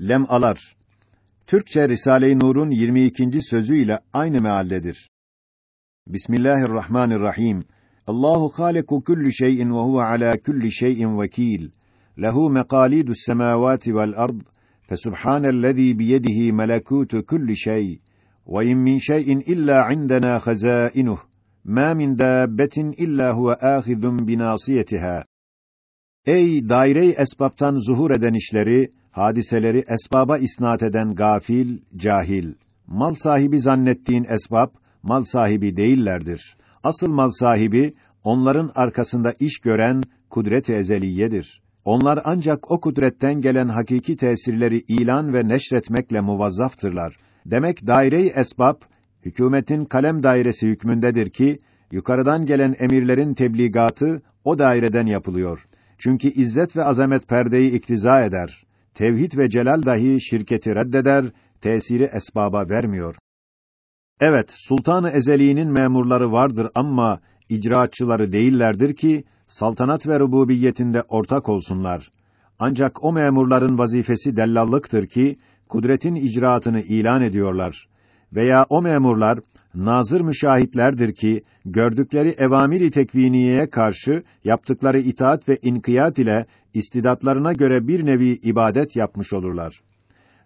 Lemalar Türkçe Risale-i Nur'un 22. sözü ile aynı mealdedir. Bismillahirrahmanirrahim. Allahu haliku kulli şeyin ve huve ala kulli şeyin vekil. Lehu meqalidus semawati vel ard. Fesubhanellezî biyedihi melekûtu kulli şey. Ve in min şeyin illa indena hazâinuh. Ma min dâbbetin illa huve âhidun binâsiyetiha. Ey daire-i esbaptan zuhur eden işleri, hadiseleri esbaba isnat eden gafil, cahil. Mal sahibi zannettiğin esbab, mal sahibi değillerdir. Asıl mal sahibi, onların arkasında iş gören kudret-i ezeliyedir. Onlar ancak o kudretten gelen hakiki tesirleri ilan ve neşretmekle muvazzaftırlar. Demek daire-i esbab, hükümetin kalem dairesi hükmündedir ki, yukarıdan gelen emirlerin tebligatı o daireden yapılıyor. Çünkü izzet ve azamet perdeyi iktiza eder. Tevhid ve celal dahi şirketi reddeder, tesiri esbaba vermiyor. Evet, Sultan-ı Ezeli'nin memurları vardır ama icraatçıları değillerdir ki saltanat ve rububiyetinde ortak olsunlar. Ancak o memurların vazifesi dellallıktır ki kudretin icraatını ilan ediyorlar. Veya o memurlar nazır müşahitlerdir ki gördükleri evamiri tekviniyeye karşı yaptıkları itaat ve inkiyat ile istidatlarına göre bir nevi ibadet yapmış olurlar.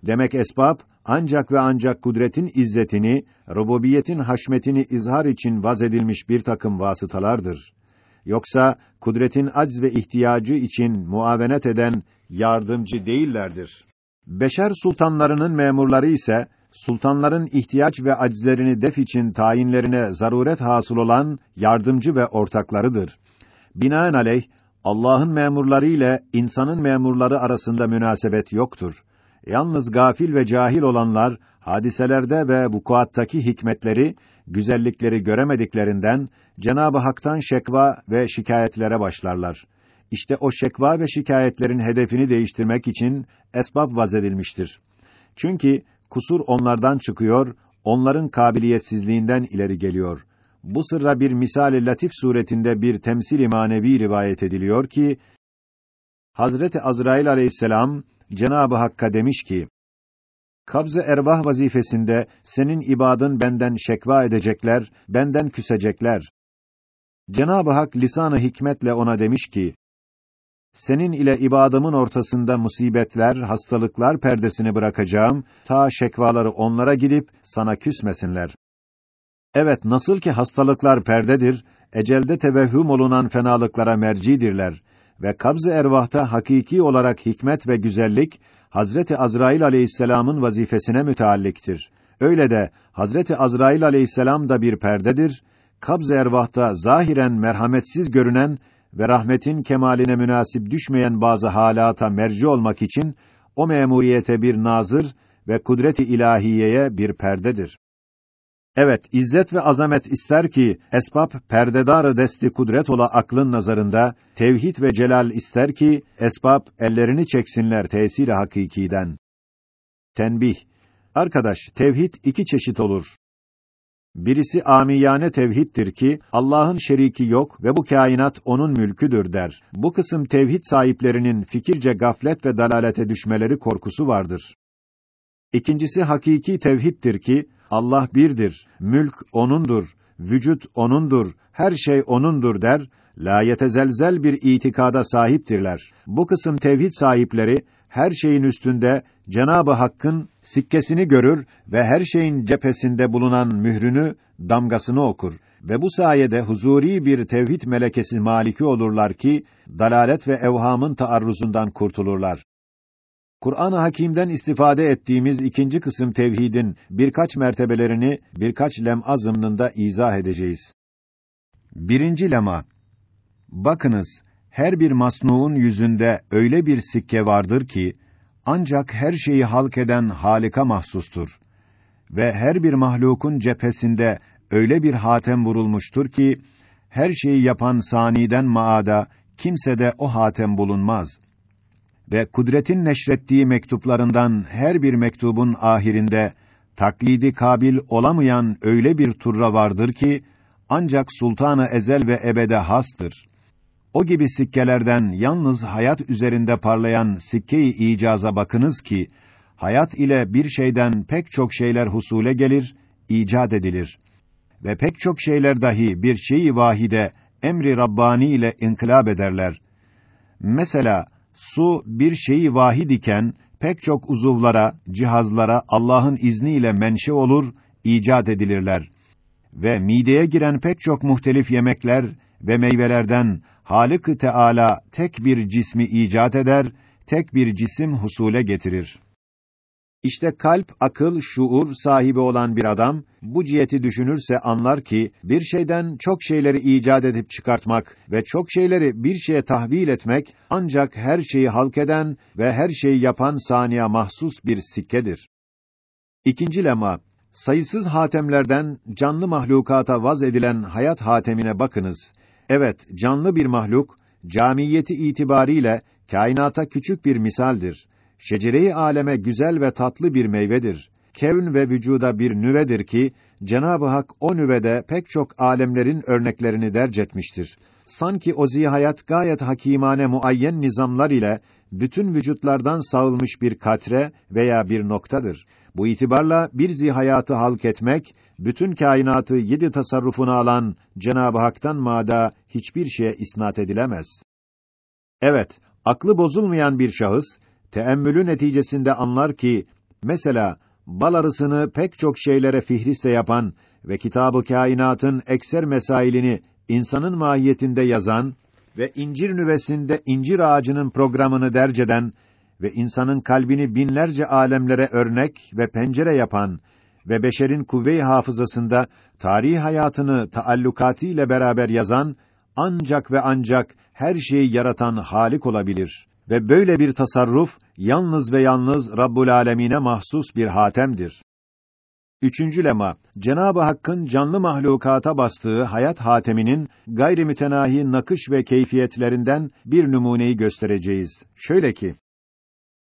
Demek esbab ancak ve ancak kudretin izzetini, rububiyetin haşmetini izhar için vaz edilmiş bir takım vasıtalardır. Yoksa kudretin acz ve ihtiyacı için muavenet eden yardımcı değillerdir. Beşer sultanlarının memurları ise sultanların ihtiyaç ve acizlerini def için tayinlerine zaruret hasıl olan yardımcı ve ortaklarıdır. Binaenaleyh Allah'ın memurları ile insanın memurları arasında münasebet yoktur. Yalnız gafil ve cahil olanlar hadiselerde ve vukuattaki hikmetleri, güzellikleri göremediklerinden Cenabı Hak'tan şekva ve şikayetlere başlarlar. İşte o şekva ve şikayetlerin hedefini değiştirmek için esbab vazedilmiştir. Çünkü kusur onlardan çıkıyor, onların kabiliyetsizliğinden ileri geliyor. Bu sırra bir misal-i latif suretinde bir temsil-i manevi rivayet ediliyor ki Hazreti Azrail Aleyhisselam Cenabı Hakk'a demiş ki: Kabz-ı ervah vazifesinde senin ibadın benden şekva edecekler, benden küsecekler. Cenabı Hak lisan-ı hikmetle ona demiş ki: Senin ile ibadımın ortasında musibetler, hastalıklar perdesini bırakacağım, ta şekvaları onlara gidip sana küsmesinler. Evet, nasıl ki hastalıklar perdedir, ecelde tevehhüm olunan fenalıklara mercidirler ve kabz-ı ervahta hakiki olarak hikmet ve güzellik Hazreti Azrail Aleyhisselam'ın vazifesine mütealliktir. Öyle de Hazreti Azrail Aleyhisselam da bir perdedir. Kabz-ı ervahta zahiren merhametsiz görünen ve rahmetin kemaline münasip düşmeyen bazı halata merci olmak için o memuriyete bir nazır ve kudret-i ilahiyeye bir perdedir. Evet, izzet ve azamet ister ki esbab perdedarı desti kudret ola aklın nazarında, tevhid ve celal ister ki esbab ellerini çeksinler tesiri hakikiden. Tenbih. Arkadaş, tevhid iki çeşit olur. Birisi amiyane tevhiddir ki Allah'ın şeriki yok ve bu kainat onun mülküdür der. Bu kısım tevhid sahiplerinin fikirce gaflet ve dalalete düşmeleri korkusu vardır. İkincisi hakiki tevhiddir ki Allah birdir, mülk onundur, vücut onundur, her şey onundur der, la yetezelzel bir itikada sahiptirler. Bu kısım tevhid sahipleri her şeyin üstünde Cenabı Hakk'ın sikkesini görür ve her şeyin cephesinde bulunan mührünü, damgasını okur ve bu sayede huzuri bir tevhid melekesi maliki olurlar ki dalalet ve evhamın taarruzundan kurtulurlar. Kur'an-ı Hakîm'den istifade ettiğimiz ikinci kısım tevhidin birkaç mertebelerini birkaç lem'a zımnında izah edeceğiz. Birinci lema. Bakınız, her bir masnuğun yüzünde öyle bir sikke vardır ki ancak her şeyi halk eden Halika mahsustur ve her bir mahlukun cephesinde öyle bir hatem vurulmuştur ki her şeyi yapan saniden maada kimsede o hatem bulunmaz ve kudretin neşrettiği mektuplarından her bir mektubun ahirinde taklidi kabil olamayan öyle bir turra vardır ki ancak sultanı ezel ve ebede hastır. O gibi sikkelerden yalnız hayat üzerinde parlayan sikke-i icaza bakınız ki hayat ile bir şeyden pek çok şeyler husule gelir, icat edilir. Ve pek çok şeyler dahi bir şeyi vahide emri Rabbani ile inkılap ederler. Mesela su bir şeyi vahid iken pek çok uzuvlara, cihazlara Allah'ın izniyle menşe olur, icat edilirler. Ve mideye giren pek çok muhtelif yemekler ve meyvelerden Halık-ı Teala tek bir cismi icat eder, tek bir cisim husule getirir. İşte kalp, akıl, şuur sahibi olan bir adam bu ciheti düşünürse anlar ki bir şeyden çok şeyleri icat edip çıkartmak ve çok şeyleri bir şeye tahvil etmek ancak her şeyi halk eden ve her şeyi yapan saniye mahsus bir sikkedir. İkinci lema sayısız hatemlerden canlı mahlukata vaz edilen hayat hatemine bakınız. Evet, canlı bir mahluk camiyeti itibariyle kainata küçük bir misaldir şecere-i aleme güzel ve tatlı bir meyvedir. Kevn ve vücuda bir nüvedir ki Cenab-ı Hak o nüvede pek çok alemlerin örneklerini derc etmiştir. Sanki o zihayat gayet hakimane muayyen nizamlar ile bütün vücutlardan sağılmış bir katre veya bir noktadır. Bu itibarla bir zihayatı halk etmek, bütün kainatı yedi tasarrufuna alan Cenab-ı Hak'tan mada hiçbir şeye isnat edilemez. Evet, aklı bozulmayan bir şahıs, teemmülü neticesinde anlar ki mesela bal arısını pek çok şeylere fihriste yapan ve kitabı kainatın ekser mesailini insanın mahiyetinde yazan ve incir nüvesinde incir ağacının programını derceden ve insanın kalbini binlerce alemlere örnek ve pencere yapan ve beşerin kuvve-i hafızasında tarih hayatını taallukatı ile beraber yazan ancak ve ancak her şeyi yaratan Halik olabilir ve böyle bir tasarruf yalnız ve yalnız Rabbul Alemine mahsus bir hatemdir. Üçüncü lema, Cenab-ı Hakk'ın canlı mahlukata bastığı hayat hateminin gayri mütenahi nakış ve keyfiyetlerinden bir numuneyi göstereceğiz. Şöyle ki,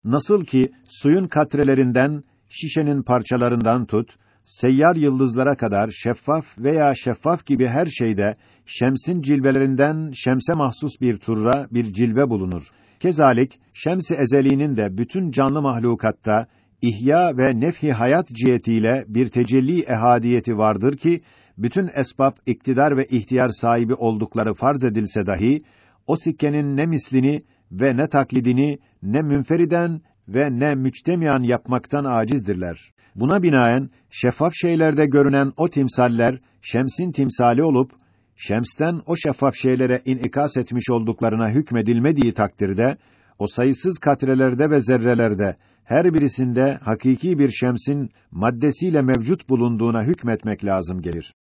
nasıl ki suyun katrelerinden, şişenin parçalarından tut, seyyar yıldızlara kadar şeffaf veya şeffaf gibi her şeyde şemsin cilvelerinden şemse mahsus bir turra, bir cilve bulunur. Kezalik şems-i ezeliğinin de bütün canlı mahlukatta ihya ve nefhi hayat cihetiyle bir tecelli ehadiyeti vardır ki bütün esbab iktidar ve ihtiyar sahibi oldukları farz edilse dahi o sikkenin ne mislini ve ne taklidini ne münferiden ve ne müçtemiyan yapmaktan acizdirler. Buna binaen şeffaf şeylerde görünen o timsaller şemsin timsali olup şemsten o şeffaf şeylere inikas etmiş olduklarına hükmedilmediği takdirde o sayısız katrelerde ve zerrelerde her birisinde hakiki bir şemsin maddesiyle mevcut bulunduğuna hükmetmek lazım gelir.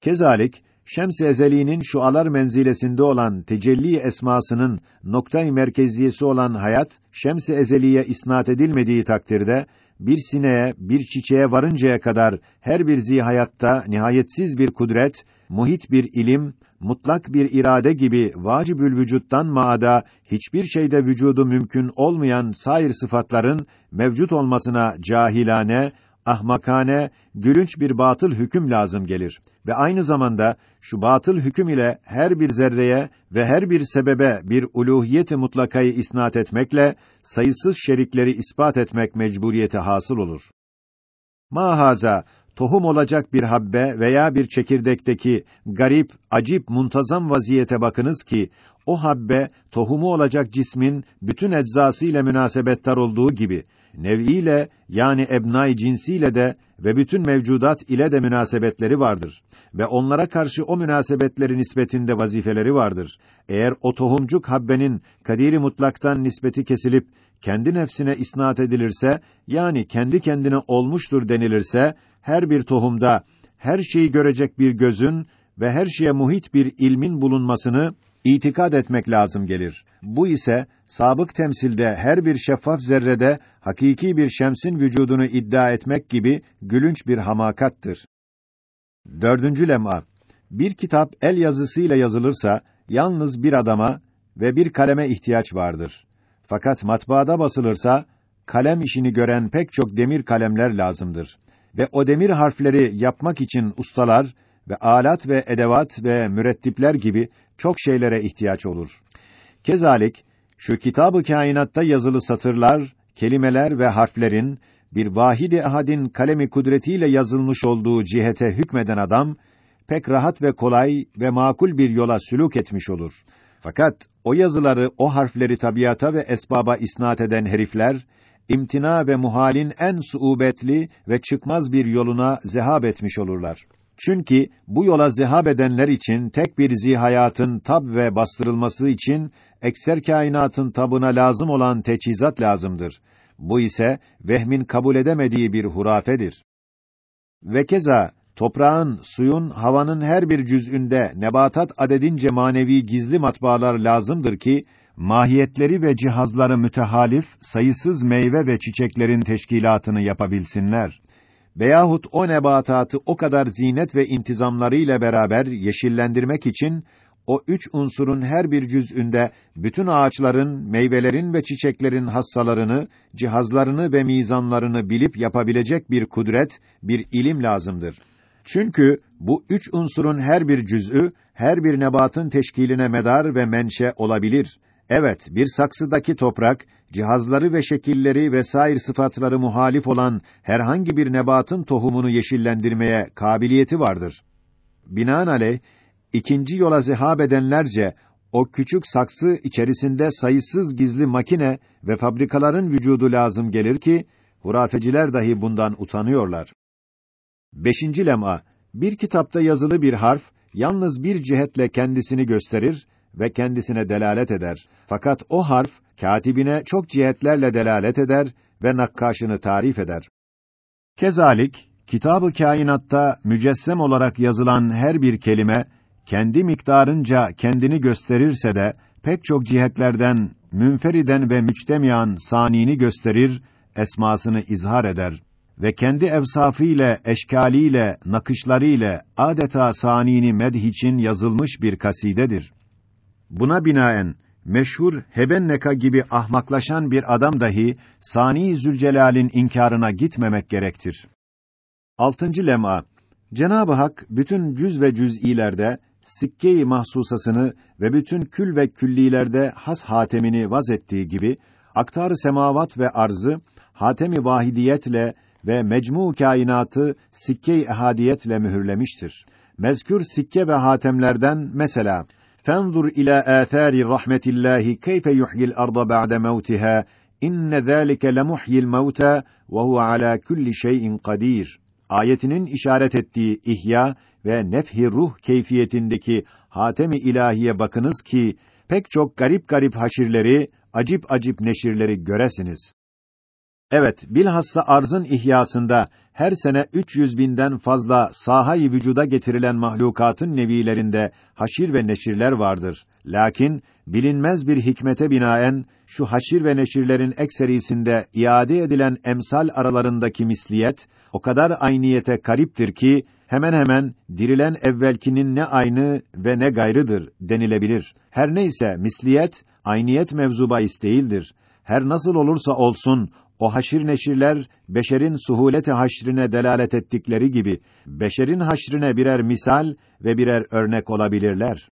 Kezalik Şems-i Ezeli'nin şualar menzilesinde olan tecelli esmasının noktayı merkeziyesi olan hayat Şems-i Ezeli'ye isnat edilmediği takdirde bir sineğe, bir çiçeğe varıncaya kadar her bir zihayatta nihayetsiz bir kudret, muhit bir ilim, mutlak bir irade gibi vacibül vücuttan maada hiçbir şeyde vücudu mümkün olmayan sair sıfatların mevcut olmasına cahilane, ahmakane, gülünç bir batıl hüküm lazım gelir ve aynı zamanda şu batıl hüküm ile her bir zerreye ve her bir sebebe bir uluhiyeti mutlakayı isnat etmekle sayısız şerikleri ispat etmek mecburiyeti hasıl olur. Mahaza tohum olacak bir habbe veya bir çekirdekteki garip, acip, muntazam vaziyete bakınız ki o habbe tohumu olacak cismin bütün eczası ile münasebettar olduğu gibi nev'iyle yani ebnai cinsiyle de ve bütün mevcudat ile de münasebetleri vardır ve onlara karşı o münasebetlerin nispetinde vazifeleri vardır. Eğer o tohumcuk habbenin kadiri mutlaktan nispeti kesilip kendi nefsine isnat edilirse yani kendi kendine olmuştur denilirse her bir tohumda her şeyi görecek bir gözün ve her şeye muhit bir ilmin bulunmasını itikad etmek lazım gelir. Bu ise sabık temsilde her bir şeffaf zerrede hakiki bir şemsin vücudunu iddia etmek gibi gülünç bir hamakattır. Dördüncü lem'a bir kitap el yazısıyla yazılırsa yalnız bir adama ve bir kaleme ihtiyaç vardır. Fakat matbaada basılırsa kalem işini gören pek çok demir kalemler lazımdır ve o demir harfleri yapmak için ustalar ve alat ve edevat ve mürettipler gibi çok şeylere ihtiyaç olur. Kezalik şu kitabı kainatta yazılı satırlar kelimeler ve harflerin bir vahidi ehadin kalemi kudretiyle yazılmış olduğu cihete hükmeden adam pek rahat ve kolay ve makul bir yola sülûk etmiş olur. Fakat o yazıları, o harfleri tabiata ve esbaba isnat eden herifler imtina ve muhalin en suubetli ve çıkmaz bir yoluna zehab etmiş olurlar. Çünkü bu yola zehab edenler için tek bir zihayatın tab ve bastırılması için ekser kainatın tabına lazım olan teçhizat lazımdır. Bu ise vehmin kabul edemediği bir hurafedir. Ve keza toprağın, suyun, havanın her bir cüz'ünde nebatat adedince manevi gizli matbaalar lazımdır ki mahiyetleri ve cihazları mütehalif sayısız meyve ve çiçeklerin teşkilatını yapabilsinler. Veyahut o nebatatı o kadar zinet ve intizamlarıyla beraber yeşillendirmek için o üç unsurun her bir cüz'ünde bütün ağaçların, meyvelerin ve çiçeklerin hassalarını, cihazlarını ve mizanlarını bilip yapabilecek bir kudret, bir ilim lazımdır. Çünkü bu üç unsurun her bir cüz'ü, her bir nebatın teşkiline medar ve menşe olabilir. Evet, bir saksıdaki toprak, cihazları ve şekilleri ve sair sıfatları muhalif olan herhangi bir nebatın tohumunu yeşillendirmeye kabiliyeti vardır. Binaenaleyh, ikinci yola zehab edenlerce, o küçük saksı içerisinde sayısız gizli makine ve fabrikaların vücudu lazım gelir ki, hurafeciler dahi bundan utanıyorlar. Beşinci lem'a, bir kitapta yazılı bir harf, yalnız bir cihetle kendisini gösterir ve kendisine delalet eder. Fakat o harf, katibine çok cihetlerle delalet eder ve nakkaşını tarif eder. Kezalik, kitabı kainatta mücessem olarak yazılan her bir kelime, kendi miktarınca kendini gösterirse de, pek çok cihetlerden, münferiden ve müçtemiyan sanini gösterir, esmasını izhar eder ve kendi evsafıyla, eşkaliyle, nakışlarıyla adeta sanini medh için yazılmış bir kasidedir. Buna binaen meşhur Hebenneka gibi ahmaklaşan bir adam dahi Sani Zülcelal'in inkarına gitmemek gerektir. Altıncı lema Cenab-ı Hak bütün cüz ve cüz'ilerde sikke-i mahsusasını ve bütün kül ve küllilerde has hatemini vaz ettiği gibi aktar semavat ve arzı hatemi vahidiyetle ve mecmu kainatı sikke-i ehadiyetle mühürlemiştir. Mezkür sikke ve hatemlerden mesela فانظر إلى آثار رحمة الله كيف يحيي الأرض بعد موتها إن ذلك لمحيي الموتى وهو على كل şeyin kadir. Ayetinin işaret ettiği ihya ve nefhi ruh keyfiyetindeki hatemi ilahiye bakınız ki pek çok garip garip haşirleri, acip acip neşirleri göresiniz. Evet, bilhassa arzın ihyasında her sene 300 binden fazla sahayı vücuda getirilen mahlukatın nevilerinde haşir ve neşirler vardır. Lakin bilinmez bir hikmete binaen şu haşir ve neşirlerin ekserisinde iade edilen emsal aralarındaki misliyet o kadar ayniyete kariptir ki hemen hemen dirilen evvelkinin ne aynı ve ne gayrıdır denilebilir. Her neyse misliyet ayniyet mevzu bahis değildir. Her nasıl olursa olsun o haşir neşirler beşerin suhuleti haşrine delalet ettikleri gibi beşerin haşrine birer misal ve birer örnek olabilirler.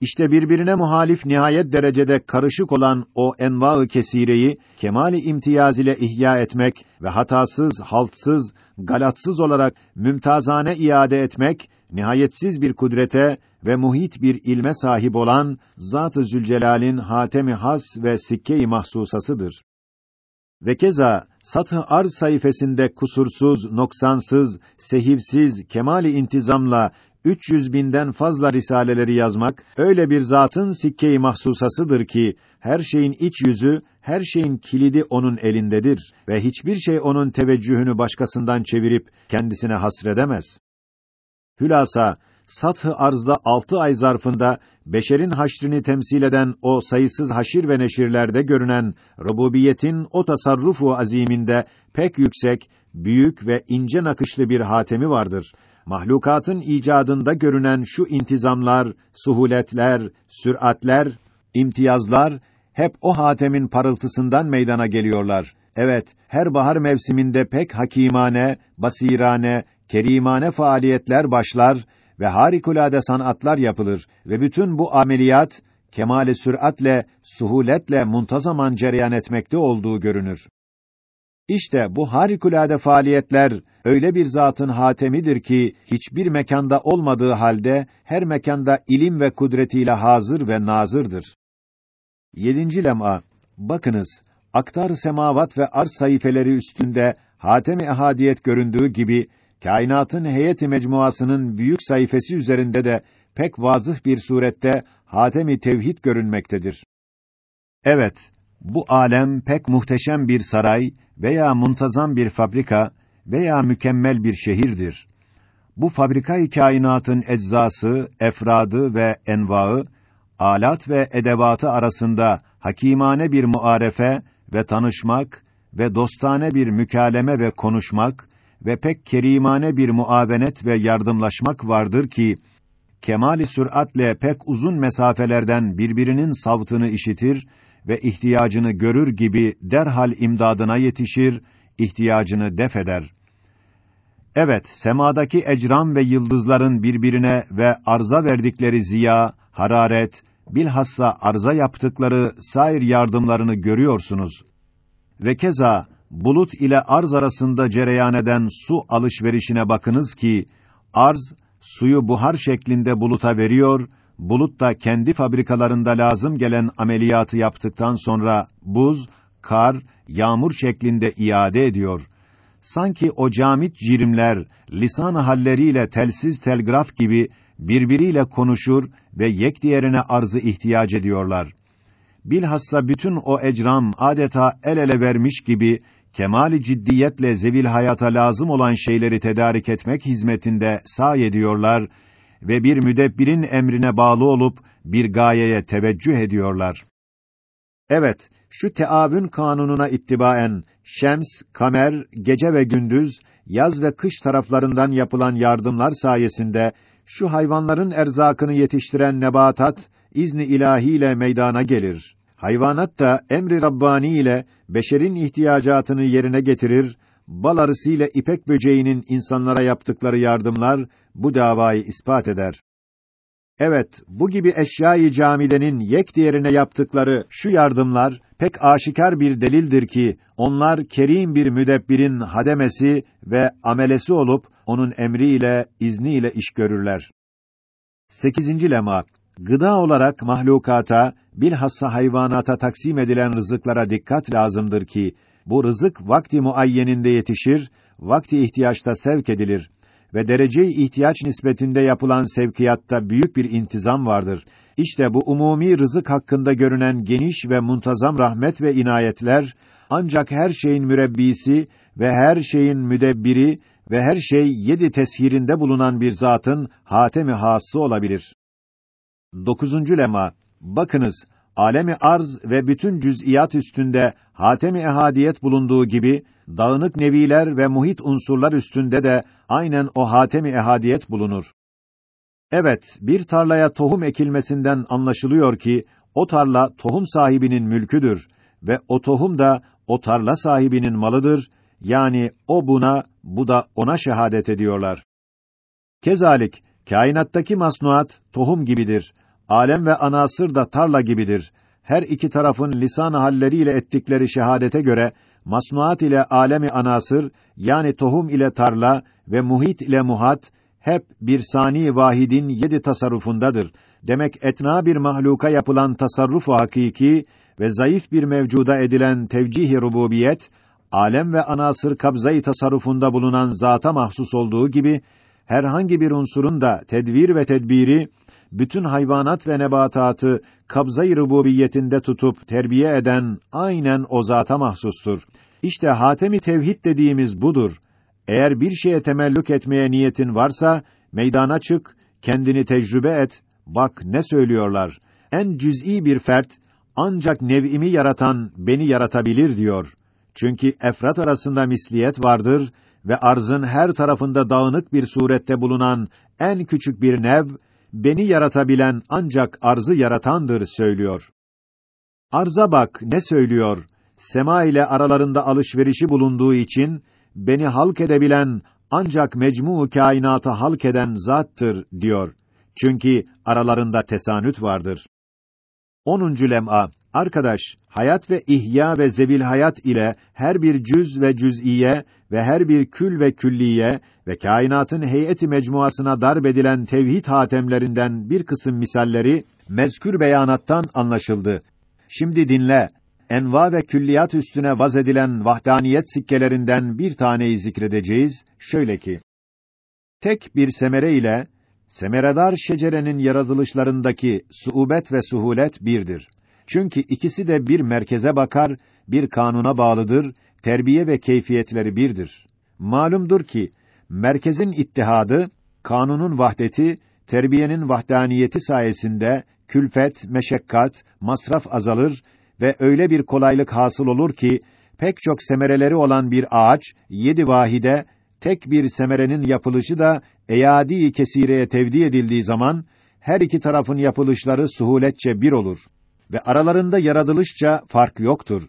İşte birbirine muhalif nihayet derecede karışık olan o enva-ı kesireyi kemali imtiyaz ile ihya etmek ve hatasız, haltsız, galatsız olarak mümtazane iade etmek nihayetsiz bir kudrete ve muhit bir ilme sahip olan Zat-ı Zülcelal'in hatemi has ve sikke-i mahsusasıdır. Ve keza Sath-ı Arz sayfasında kusursuz, noksansız, sehivsiz, kemali intizamla 300 binden fazla risaleleri yazmak öyle bir zatın sikke-i mahsusasıdır ki her şeyin iç yüzü, her şeyin kilidi onun elindedir ve hiçbir şey onun teveccühünü başkasından çevirip kendisine hasredemez. Hülasa Sath-ı Arz'da altı ay zarfında beşerin haşrini temsil eden o sayısız haşir ve neşirlerde görünen rububiyetin o tasarrufu aziminde pek yüksek, büyük ve ince nakışlı bir hatemi vardır. Mahlukatın icadında görünen şu intizamlar, suhuletler, süratler, imtiyazlar hep o hatemin parıltısından meydana geliyorlar. Evet, her bahar mevsiminde pek hakimane, basirane, kerimane faaliyetler başlar ve harikulade sanatlar yapılır ve bütün bu ameliyat kemale süratle, suhuletle muntazaman cereyan etmekte olduğu görünür. İşte bu harikulade faaliyetler öyle bir zatın hatemidir ki hiçbir mekanda olmadığı halde her mekanda ilim ve kudretiyle hazır ve nazırdır. Yedinci lem'a bakınız aktar semavat ve arz sayfeleri üstünde hatem-i ehadiyet göründüğü gibi kainatın heyeti mecmuasının büyük sayfası üzerinde de pek vazıh bir surette hatem-i tevhid görünmektedir. Evet, bu alem pek muhteşem bir saray veya muntazam bir fabrika veya mükemmel bir şehirdir. Bu fabrikayı kainatın eczası, efradı ve envaı, alat ve edevatı arasında hakimane bir muarefe ve tanışmak ve dostane bir mükaleme ve konuşmak ve pek kerimane bir muavenet ve yardımlaşmak vardır ki kemali süratle pek uzun mesafelerden birbirinin savtını işitir ve ihtiyacını görür gibi derhal imdadına yetişir, ihtiyacını def eder. Evet, semadaki ecram ve yıldızların birbirine ve arza verdikleri ziya, hararet, bilhassa arza yaptıkları sair yardımlarını görüyorsunuz. Ve keza bulut ile arz arasında cereyan eden su alışverişine bakınız ki arz suyu buhar şeklinde buluta veriyor, bulut da kendi fabrikalarında lazım gelen ameliyatı yaptıktan sonra buz, kar, yağmur şeklinde iade ediyor. Sanki o camit cirimler lisan halleriyle telsiz telgraf gibi birbiriyle konuşur ve yek diğerine arzı ihtiyaç ediyorlar. Bilhassa bütün o ecram adeta el ele vermiş gibi kemali ciddiyetle zevil hayata lazım olan şeyleri tedarik etmek hizmetinde sahi ediyorlar ve bir müdebbirin emrine bağlı olup bir gayeye teveccüh ediyorlar. Evet, şu teavün kanununa ittibaen şems, kamer, gece ve gündüz, yaz ve kış taraflarından yapılan yardımlar sayesinde şu hayvanların erzakını yetiştiren nebatat izni ilahiyle meydana gelir. Hayvanat da emri rabbani ile beşerin ihtiyacatını yerine getirir. Bal arısıyla ipek böceğinin insanlara yaptıkları yardımlar bu davayı ispat eder. Evet, bu gibi eşyayı camidenin yek diğerine yaptıkları şu yardımlar pek aşikar bir delildir ki onlar kerim bir müdebbirin hademesi ve amelesi olup onun emriyle, izniyle iş görürler. 8. lema Gıda olarak mahlukata, bilhassa hayvanata taksim edilen rızıklara dikkat lazımdır ki bu rızık vakti muayyeninde yetişir, vakti ihtiyaçta sevk edilir ve derece ihtiyaç nispetinde yapılan sevkiyatta büyük bir intizam vardır. İşte bu umumi rızık hakkında görünen geniş ve muntazam rahmet ve inayetler ancak her şeyin mürebbisi ve her şeyin müdebbiri ve her şey yedi teshirinde bulunan bir zatın hatemi hası olabilir. Dokuzuncu lema bakınız alemi arz ve bütün cüz'iyat üstünde hatemi ehadiyet bulunduğu gibi dağınık neviler ve muhit unsurlar üstünde de aynen o hatemi ehadiyet bulunur. Evet, bir tarlaya tohum ekilmesinden anlaşılıyor ki o tarla tohum sahibinin mülküdür ve o tohum da o tarla sahibinin malıdır. Yani o buna, bu da ona şehadet ediyorlar. Kezalik kainattaki masnuat tohum gibidir. Alem ve anasır da tarla gibidir. Her iki tarafın lisan halleriyle ettikleri şehadete göre masnuat ile alemi anasır yani tohum ile tarla ve muhit ile muhat hep bir sani vahidin yedi tasarrufundadır. Demek etna bir mahluka yapılan tasarrufu hakiki ve zayıf bir mevcuda edilen tevcih-i rububiyet alem ve anasır kabzayı tasarrufunda bulunan zata mahsus olduğu gibi herhangi bir unsurun da tedvir ve tedbiri bütün hayvanat ve nebatatı kabzayı rububiyetinde tutup terbiye eden aynen o zata mahsustur. İşte hatemi tevhid dediğimiz budur. Eğer bir şeye temellük etmeye niyetin varsa meydana çık, kendini tecrübe et. Bak ne söylüyorlar. En cüz'i bir fert ancak nev'imi yaratan beni yaratabilir diyor. Çünkü efrat arasında misliyet vardır ve arzın her tarafında dağınık bir surette bulunan en küçük bir nev beni yaratabilen ancak arzı yaratandır söylüyor. Arza bak ne söylüyor? Sema ile aralarında alışverişi bulunduğu için beni halk edebilen ancak mecmu kainatı halk eden zattır diyor. Çünkü aralarında tesanüt vardır. 10. lem'a Arkadaş, hayat ve ihya ve zevil hayat ile her bir cüz ve cüz'iye ve her bir kül ve külliye ve kainatın heyeti mecmuasına darbedilen tevhid hatemlerinden bir kısım misalleri mezkür beyanattan anlaşıldı. Şimdi dinle. Enva ve külliyat üstüne vaz edilen vahdaniyet sikkelerinden bir taneyi zikredeceğiz. Şöyle ki: Tek bir semere ile semeredar şecerenin yaratılışlarındaki suubet ve suhulet birdir. Çünkü ikisi de bir merkeze bakar, bir kanuna bağlıdır, terbiye ve keyfiyetleri birdir. Malumdur ki merkezin ittihadı, kanunun vahdeti, terbiyenin vahdaniyeti sayesinde külfet, meşakkat, masraf azalır ve öyle bir kolaylık hasıl olur ki pek çok semereleri olan bir ağaç yedi vahide tek bir semerenin yapılışı da eyadi kesireye tevdi edildiği zaman her iki tarafın yapılışları suhuletçe bir olur ve aralarında yaratılışça fark yoktur.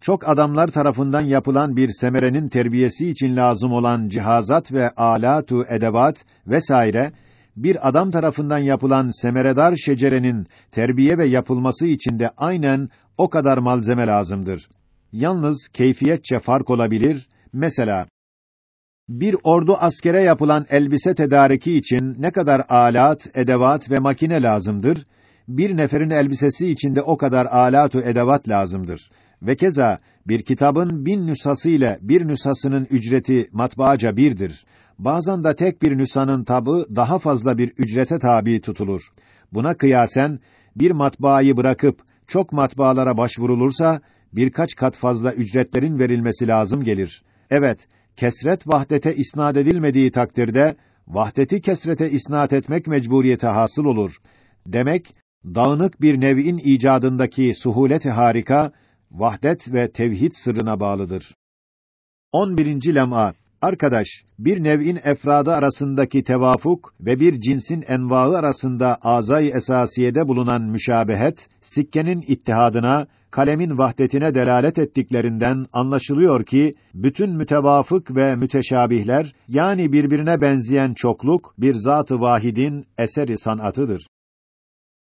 Çok adamlar tarafından yapılan bir semerenin terbiyesi için lazım olan cihazat ve alatu edevat vesaire bir adam tarafından yapılan semeredar şecerenin terbiye ve yapılması için de aynen o kadar malzeme lazımdır. Yalnız keyfiyetçe fark olabilir. Mesela bir ordu askere yapılan elbise tedariki için ne kadar alat, edevat ve makine lazımdır? Bir neferin elbisesi için de o kadar alatu edevat lazımdır. Ve keza bir kitabın bin nüshası ile bir nüshasının ücreti matbaaca birdir. Bazen de tek bir nüshanın tabı daha fazla bir ücrete tabi tutulur. Buna kıyasen bir matbaayı bırakıp çok matbaalara başvurulursa birkaç kat fazla ücretlerin verilmesi lazım gelir. Evet, kesret vahdete isnad edilmediği takdirde vahdeti kesrete isnat etmek mecburiyete hasıl olur. Demek dağınık bir nev'in icadındaki suhulet-i harika vahdet ve tevhid sırrına bağlıdır. 11. lem'a Arkadaş, bir nev'in efradı arasındaki tevafuk ve bir cinsin envaı arasında azay esasiyede bulunan müşabehet, sikkenin ittihadına, kalemin vahdetine delalet ettiklerinden anlaşılıyor ki bütün mütevafık ve müteşabihler yani birbirine benzeyen çokluk bir zatı vahidin eseri sanatıdır.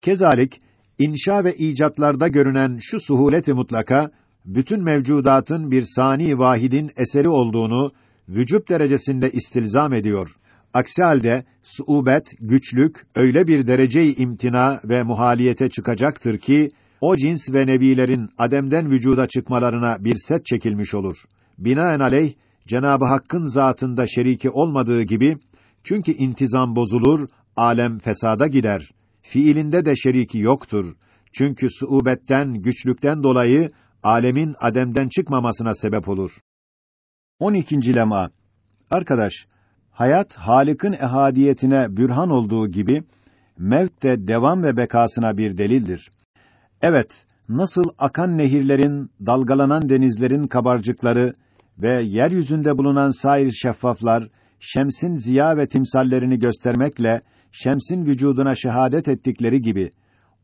Kezalik inşa ve icatlarda görünen şu suhuleti mutlaka bütün mevcudatın bir sani vahidin eseri olduğunu vücut derecesinde istilzam ediyor. Aksi halde suubet, güçlük öyle bir dereceyi imtina ve muhaliyete çıkacaktır ki o cins ve nebilerin ademden vücuda çıkmalarına bir set çekilmiş olur. Binaenaleyh Cenabı Hakk'ın zatında şeriki olmadığı gibi çünkü intizam bozulur, alem fesada gider. Fiilinde de şeriki yoktur. Çünkü suubetten, güçlükten dolayı alemin ademden çıkmamasına sebep olur. 12. lema Arkadaş, hayat Halık'ın ehadiyetine bürhan olduğu gibi mevt de devam ve bekasına bir delildir. Evet, nasıl akan nehirlerin, dalgalanan denizlerin kabarcıkları ve yeryüzünde bulunan sair şeffaflar şemsin ziya ve timsallerini göstermekle şemsin vücuduna şehadet ettikleri gibi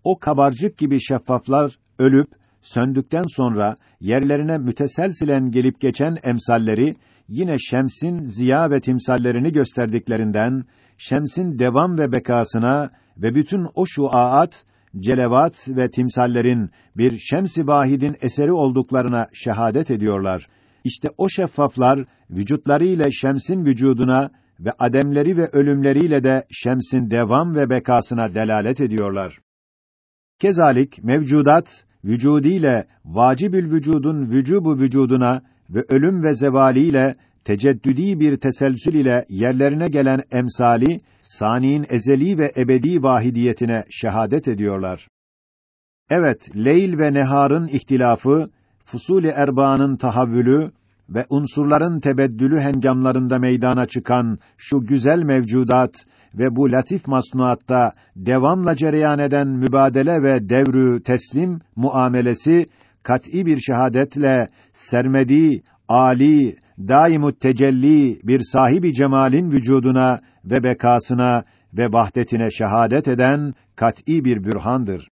o kabarcık gibi şeffaflar ölüp söndükten sonra yerlerine müteselsilen gelip geçen emsalleri yine şemsin ziya ve timsallerini gösterdiklerinden şemsin devam ve bekasına ve bütün o şuaat, celevat ve timsallerin bir şemsi vahidin eseri olduklarına şehadet ediyorlar. İşte o şeffaflar vücutlarıyla şemsin vücuduna ve ademleri ve ölümleriyle de şemsin devam ve bekasına delalet ediyorlar. Kezalik mevcudat vücudiyle vacibül vücudun vücubu vücuduna ve ölüm ve zevaliyle teceddüdi bir teselsül ile yerlerine gelen emsali saniin ezeli ve ebedi vahidiyetine şehadet ediyorlar. Evet, leyl ve neharın ihtilafı, fusuli erbaanın tahavvülü ve unsurların tebeddülü hengamlarında meydana çıkan şu güzel mevcudat ve bu latif masnuatta devamla cereyan eden mübadele ve devrü teslim muamelesi kat'î bir şehadetle sermedi, ali, daimut tecelli bir sahibi cemalin vücuduna ve bekasına ve vahdetine şehadet eden kat'î bir bürhandır.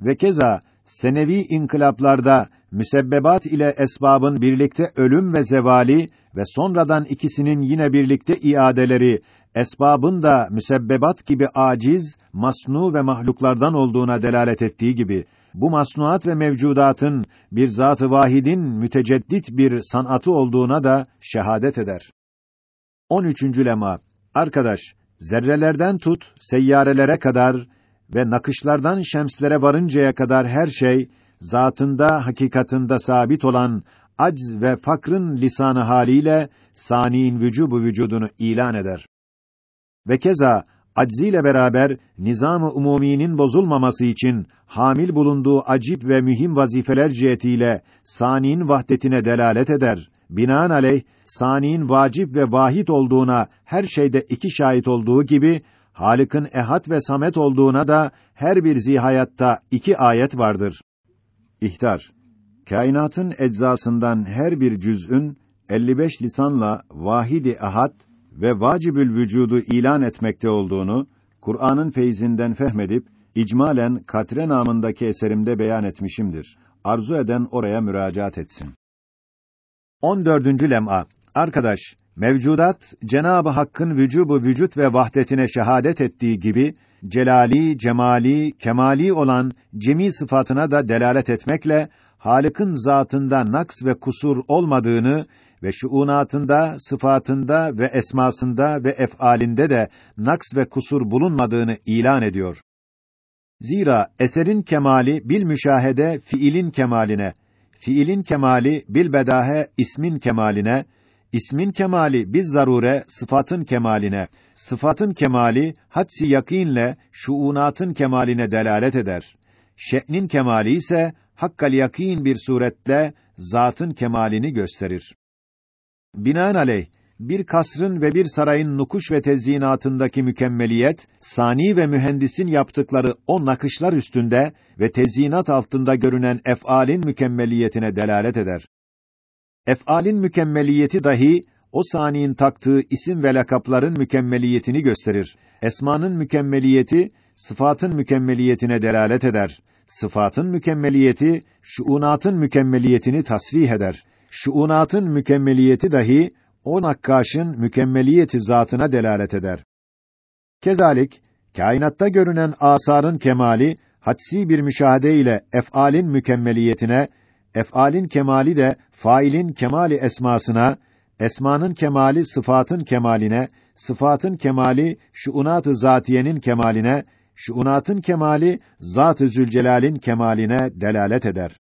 Ve keza senevi inkılaplarda müsebbebat ile esbabın birlikte ölüm ve zevali ve sonradan ikisinin yine birlikte iadeleri esbabın da müsebbebat gibi aciz, masnu ve mahluklardan olduğuna delalet ettiği gibi, bu masnuat ve mevcudatın bir zat-ı vahidin müteceddit bir sanatı olduğuna da şehadet eder. 13. lema Arkadaş, zerrelerden tut seyyarelere kadar ve nakışlardan şemslere varıncaya kadar her şey zatında hakikatında sabit olan acz ve fakrın lisanı haliyle saniin vücubu vücudunu ilan eder. Ve keza acziyle beraber nizam-ı umuminin bozulmaması için hamil bulunduğu acip ve mühim vazifeler cihetiyle saniin vahdetine delalet eder. Binaenaleyh saniin vacip ve vahid olduğuna her şeyde iki şahit olduğu gibi Halık'ın ehad ve samet olduğuna da her bir zihayatta iki ayet vardır. İhtar Kainatın eczasından her bir cüz'ün 55 lisanla vahidi ahad ve vacibül vücudu ilan etmekte olduğunu Kur'an'ın feyzinden fehmedip icmalen Katre namındaki eserimde beyan etmişimdir. Arzu eden oraya müracaat etsin. 14. lem'a Arkadaş, mevcudat Cenabı Hakk'ın vücubu vücut ve vahdetine şehadet ettiği gibi celali, cemali, kemali olan cemi sıfatına da delalet etmekle Halık'ın zatında naks ve kusur olmadığını ve şuunatında, sıfatında ve esmasında ve ef'alinde de naks ve kusur bulunmadığını ilan ediyor. Zira eserin kemali bil müşahede fiilin kemaline, fiilin kemali bil bedahe ismin kemaline, ismin kemali biz zarure sıfatın kemaline, sıfatın kemali hadsi yakinle şuunatın kemaline delalet eder. Şe'nin kemali ise hakkal yakin bir suretle zatın kemalini gösterir. Binaenaleyh bir kasrın ve bir sarayın nukuş ve tezyinatındaki mükemmeliyet, sani ve mühendisin yaptıkları o nakışlar üstünde ve tezyinat altında görünen ef'alin mükemmeliyetine delalet eder. Ef'alin mükemmeliyeti dahi o saniin taktığı isim ve lakapların mükemmeliyetini gösterir. Esmanın mükemmeliyeti sıfatın mükemmeliyetine delalet eder. Sıfatın mükemmeliyeti şuunatın mükemmeliyetini tasrih eder. Şuunatın mükemmeliyeti dahi o nakkaşın mükemmeliyeti zatına delalet eder. Kezalik kainatta görünen asarın kemali hadsi bir müşahede ile ef'alin mükemmeliyetine, ef'alin kemali de failin kemali esmasına, esmanın kemali sıfatın kemaline, sıfatın kemali şuunat-ı zatiyenin kemaline, şuunatın kemali Zat-ı Zülcelal'in kemaline delalet eder.